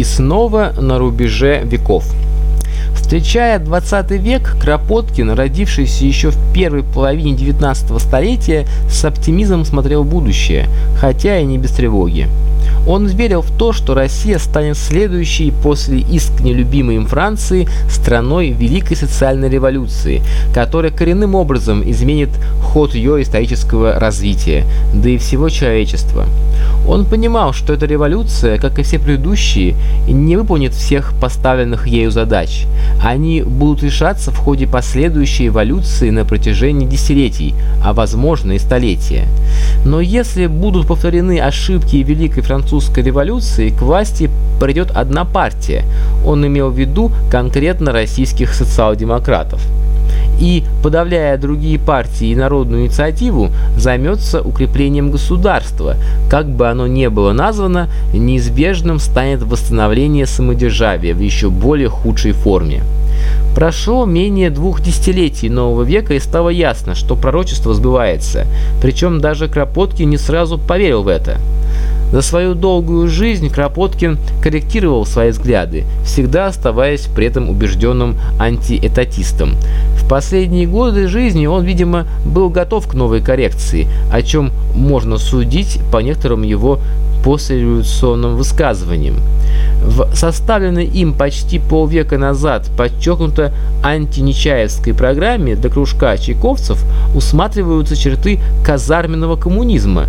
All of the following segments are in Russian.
и снова на рубеже веков. Встречая 20 век, Кропоткин, родившийся еще в первой половине 19 столетия, с оптимизмом смотрел будущее, хотя и не без тревоги. Он верил в то, что Россия станет следующей после искренне любимой им Франции страной Великой социальной революции, которая коренным образом изменит ход ее исторического развития, да и всего человечества. Он понимал, что эта революция, как и все предыдущие, не выполнит всех поставленных ею задач. Они будут решаться в ходе последующей эволюции на протяжении десятилетий, а возможно и столетия. Но если будут повторены ошибки Великой Французской революции, к власти придет одна партия. Он имел в виду конкретно российских социал-демократов и, подавляя другие партии и народную инициативу, займется укреплением государства. Как бы оно ни было названо, неизбежным станет восстановление самодержавия в еще более худшей форме. Прошло менее двух десятилетий нового века и стало ясно, что пророчество сбывается, причем даже Кропоткин не сразу поверил в это. За свою долгую жизнь Кропоткин корректировал свои взгляды, всегда оставаясь при этом убежденным антиэтатистом. В последние годы жизни он, видимо, был готов к новой коррекции, о чем можно судить по некоторым его послереволюционным высказываниям. В составленной им почти полвека назад подчеркнуто антинечаевской программе для кружка чайковцев усматриваются черты казарменного коммунизма,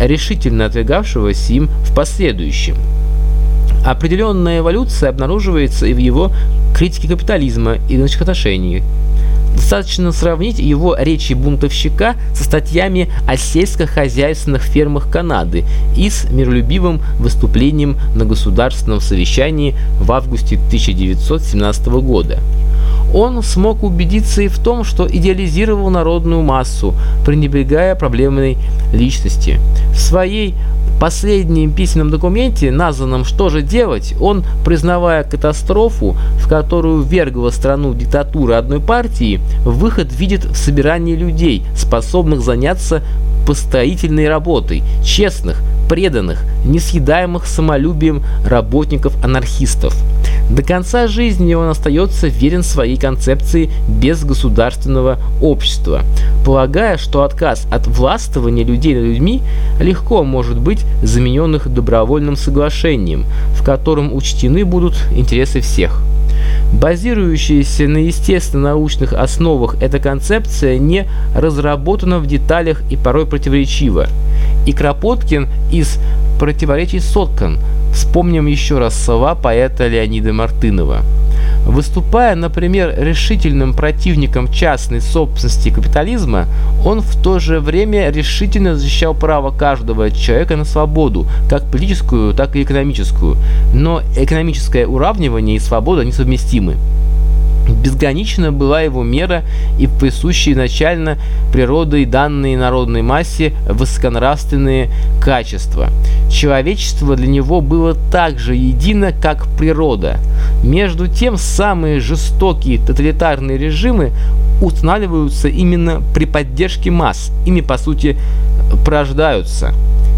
решительно отвергавшегося им в последующем. Определенная эволюция обнаруживается и в его критике капитализма и отношений. Достаточно сравнить его речи бунтовщика со статьями о сельскохозяйственных фермах Канады и с миролюбивым выступлением на государственном совещании в августе 1917 года. Он смог убедиться и в том, что идеализировал народную массу, пренебрегая проблемной личности. В своей последнем письменном документе, названном «Что же делать?», он, признавая катастрофу, в которую вергла страну диктатура одной партии, выход видит в собирании людей, способных заняться построительной работой, честных, преданных, несъедаемых самолюбием работников-анархистов. До конца жизни он остается верен своей концепции безгосударственного общества, полагая, что отказ от властвования людей людьми легко может быть замененных добровольным соглашением, в котором учтены будут интересы всех. Базирующаяся на естественно-научных основах эта концепция не разработана в деталях и порой противоречива. И Кропоткин из «Противоречий соткан» вспомним еще раз слова поэта Леонида Мартынова. Выступая, например, решительным противником частной собственности капитализма, он в то же время решительно защищал право каждого человека на свободу, как политическую, так и экономическую. Но экономическое уравнивание и свобода несовместимы. Безгранична была его мера и присущие начально природой данные народной массе высоконравственные качества. Человечество для него было так же едино, как природа. Между тем, самые жестокие тоталитарные режимы устанавливаются именно при поддержке масс, ими по сути порождаются.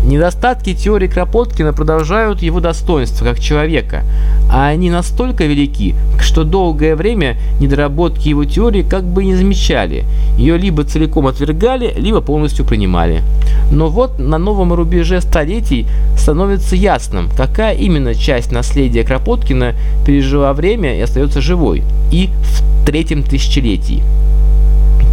Недостатки теории Кропоткина продолжают его достоинство как человека, а они настолько велики, что долгое время недоработки его теории как бы не замечали, ее либо целиком отвергали, либо полностью принимали. Но вот на новом рубеже столетий становится ясным, какая именно часть наследия Кропоткина пережила время и остается живой, и в третьем тысячелетии.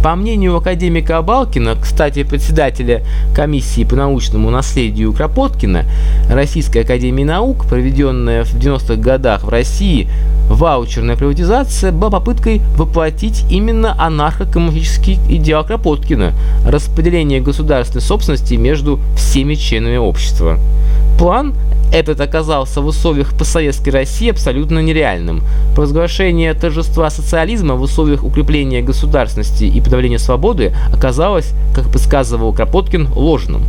По мнению академика Абалкина, кстати, председателя комиссии по научному наследию Кропоткина, Российской академии наук, проведенная в 90-х годах в России, ваучерная приватизация была попыткой воплотить именно анархо-коммунистический идеал Кропоткина – распределение государственной собственности между всеми членами общества. План этот оказался в условиях постсоветской России абсолютно нереальным. Провозглашение торжества социализма в условиях укрепления государственности и подавления свободы оказалось, как подсказывал Кропоткин, ложным.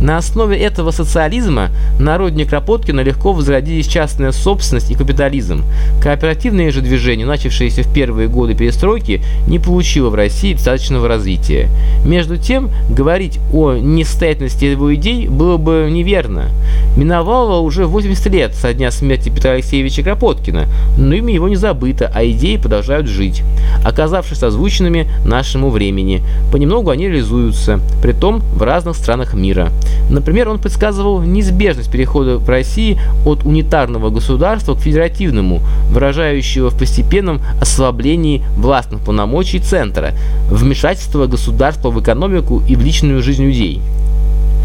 На основе этого социализма народник Кропоткина легко возродились частная собственность и капитализм. Кооперативное же движение, начавшееся в первые годы перестройки, не получило в России достаточного развития. Между тем, говорить о несостоятельности его идей было бы неверно. Миновало уже 80 лет со дня смерти Петра Алексеевича Кропоткина, но имя его не забыто, а идеи продолжают жить, оказавшись озвученными нашему времени. Понемногу они реализуются, притом в разных странах мира. Например, он предсказывал неизбежность перехода в России от унитарного государства к федеративному, выражающего в постепенном ослаблении властных полномочий центра, вмешательство государства в экономику и в личную жизнь людей.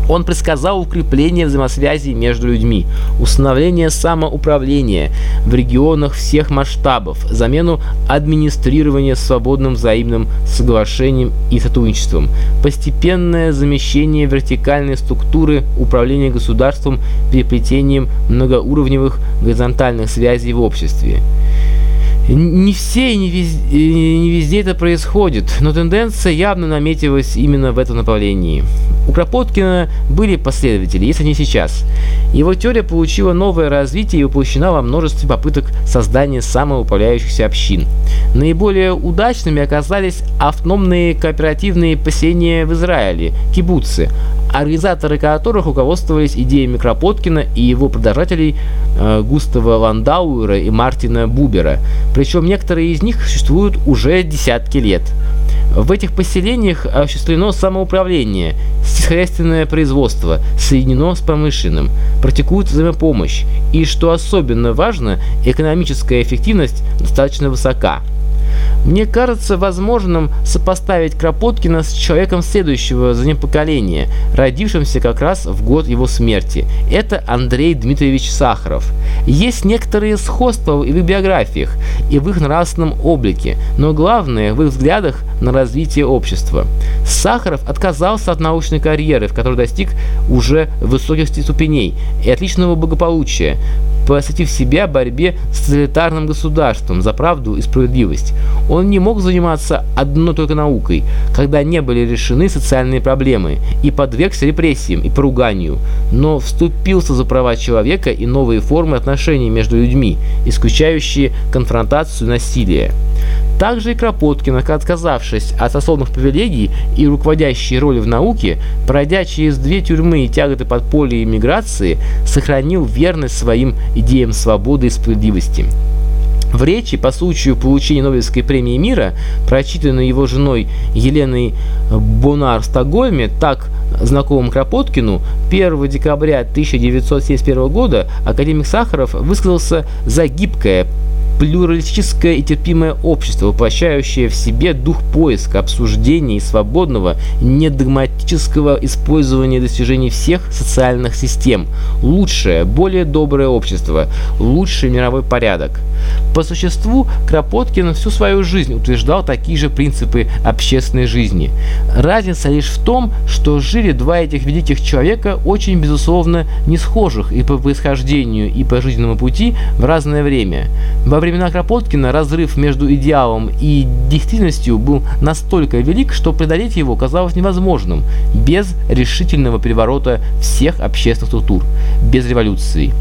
Он предсказал укрепление взаимосвязи между людьми, установление самоуправления в регионах всех масштабов, замену администрирования свободным взаимным соглашением и сотрудничеством, постепенное замещение вертикальной структуры управления государством переплетением многоуровневых горизонтальных связей в обществе. Не все и не везде, и не везде это происходит, но тенденция явно наметилась именно в этом направлении. У Кропоткина были последователи, если не сейчас. Его теория получила новое развитие и воплощена во множестве попыток создания самоуправляющихся общин. Наиболее удачными оказались автономные кооперативные поселения в Израиле, кибуцы, организаторы которых руководствовались идеями Кропоткина и его продолжателей э, Густава Ландауэра и Мартина Бубера. Причем некоторые из них существуют уже десятки лет. В этих поселениях осуществлено самоуправление, сельскохозяйственное производство соединено с промышленным, практикует взаимопомощь и, что особенно важно, экономическая эффективность достаточно высока. Мне кажется возможным сопоставить Кропоткина с человеком следующего за ним поколения, родившимся как раз в год его смерти. Это Андрей Дмитриевич Сахаров. Есть некоторые сходства в их биографиях и в их нравственном облике, но главное в их взглядах на развитие общества. Сахаров отказался от научной карьеры, в которой достиг уже высоких ступеней и отличного благополучия, посвятив себя борьбе с тоталитарным государством за правду и справедливость. Он не мог заниматься одной только наукой, когда не были решены социальные проблемы, и подвергся репрессиям и поруганию, но вступился за права человека и новые формы отношений между людьми, исключающие конфронтацию и насилие. Также и Кропоткин, отказавшись от сословных привилегий и руководящей роли в науке, пройдя через две тюрьмы и тяготы подполья и миграции, сохранил верность своим идеям свободы и справедливости. В речи по случаю получения Нобелевской премии мира, прочитанной его женой Еленой Бонар в Стокгольме, так знакомым Кропоткину, 1 декабря 1971 года академик Сахаров высказался за гибкое, плюралистическое и терпимое общество, воплощающее в себе дух поиска, обсуждения и свободного, недогматического использования достижений всех социальных систем, лучшее, более доброе общество, лучший мировой порядок. По существу, Кропоткин всю свою жизнь утверждал такие же принципы общественной жизни. Разница лишь в том, что жили два этих великих человека очень, безусловно, не схожих и по происхождению, и по жизненному пути в разное время. Во времена Кропоткина разрыв между идеалом и действительностью был настолько велик, что преодолеть его казалось невозможным без решительного переворота всех общественных структур, без революции.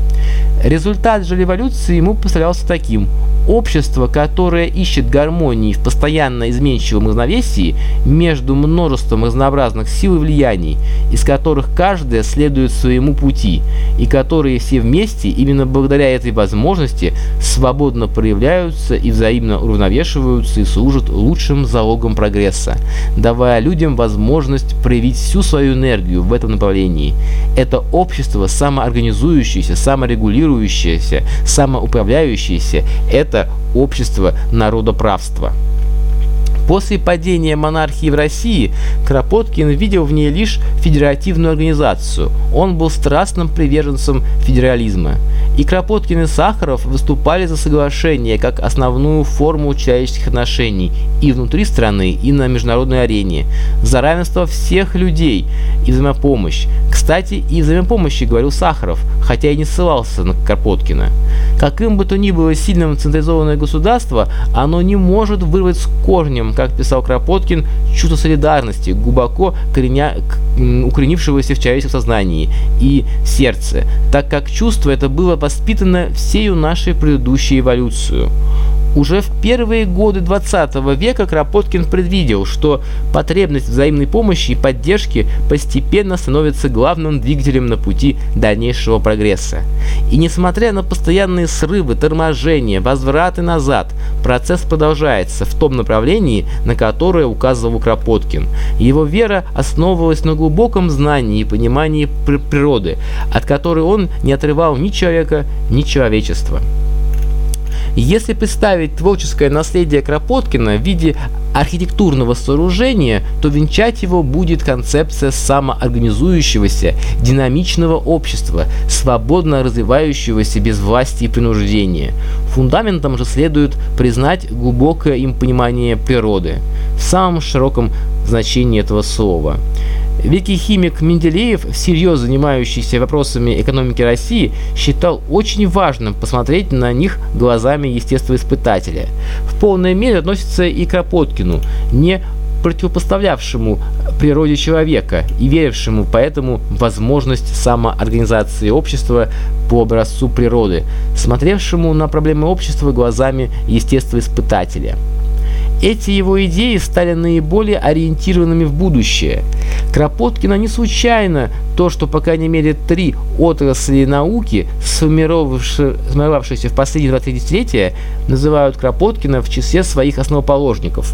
Результат же революции ему представлялся таким. Общество, которое ищет гармонии в постоянно изменчивом равновесии между множеством разнообразных сил и влияний, из которых каждая следует своему пути, и которые все вместе, именно благодаря этой возможности, свободно проявляются и взаимно уравновешиваются и служат лучшим залогом прогресса, давая людям возможность проявить всю свою энергию в этом направлении. Это общество самоорганизующееся, саморегулирующееся, самоуправляющееся – это общество народоправства. После падения монархии в России Кропоткин видел в ней лишь федеративную организацию. Он был страстным приверженцем федерализма. И Кропоткин и Сахаров выступали за соглашение как основную форму человеческих отношений и внутри страны, и на международной арене, за равенство всех людей и взаимопомощь. Кстати, и взаимопомощи говорил Сахаров, хотя и не ссылался на Кропоткина. Каким бы то ни было сильным централизованное государство, оно не может вырвать с корнем, как писал Кропоткин, чувство солидарности, глубоко кореня, укоренившегося в человеческом сознании и сердце, так как чувство это было воспитано всею нашей предыдущей эволюцию. Уже в первые годы 20 века Кропоткин предвидел, что потребность взаимной помощи и поддержки постепенно становится главным двигателем на пути дальнейшего прогресса. И несмотря на постоянные срывы, торможения, возвраты назад, процесс продолжается в том направлении, на которое указывал Кропоткин. Его вера основывалась на глубоком знании и понимании природы, от которой он не отрывал ни человека, ни человечества. Если представить творческое наследие Кропоткина в виде архитектурного сооружения, то венчать его будет концепция самоорганизующегося, динамичного общества, свободно развивающегося без власти и принуждения. Фундаментом же следует признать глубокое им понимание природы в самом широком значении этого слова. Великий химик Менделеев, всерьез занимающийся вопросами экономики России, считал очень важным посмотреть на них глазами естествоиспытателя. В полной мере относится и Кропоткину, не противопоставлявшему природе человека и верившему поэтому возможность самоорганизации общества по образцу природы, смотревшему на проблемы общества глазами естествоиспытателя. Эти его идеи стали наиболее ориентированными в будущее. Кропоткина не случайно то, что по крайней мере три отрасли науки, сформировавшиеся в последние 20 десятилетия, называют Кропоткина в числе своих основоположников.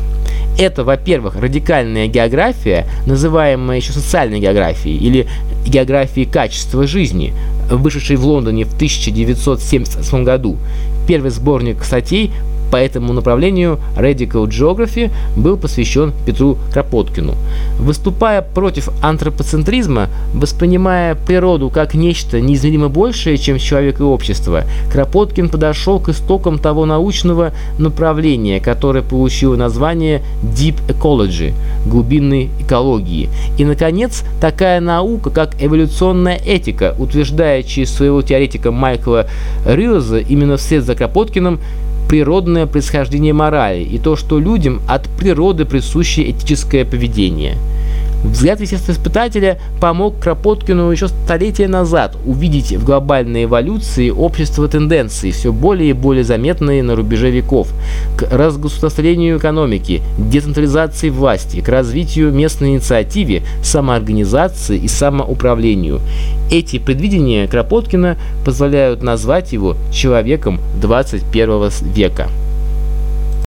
Это, во-первых, радикальная география, называемая еще социальной географией или географией качества жизни, вышедшей в Лондоне в 1978 году. Первый сборник статей по этому направлению Radical Geography был посвящен Петру Кропоткину. Выступая против антропоцентризма, воспринимая природу как нечто неизмеримо большее, чем человек и общество, Кропоткин подошел к истокам того научного направления, которое получило название Deep Ecology – глубинной экологии. И, наконец, такая наука, как эволюционная этика, утверждая через своего теоретика Майкла Рилза именно вслед за Кропоткиным, природное происхождение морали и то, что людям от природы присуще этическое поведение. Взгляд естествоиспытателя помог Кропоткину еще столетия назад увидеть в глобальной эволюции общество тенденции, все более и более заметные на рубеже веков, к разгосударствлению экономики, децентрализации власти, к развитию местной инициативе, самоорганизации и самоуправлению. Эти предвидения Кропоткина позволяют назвать его человеком 21 века.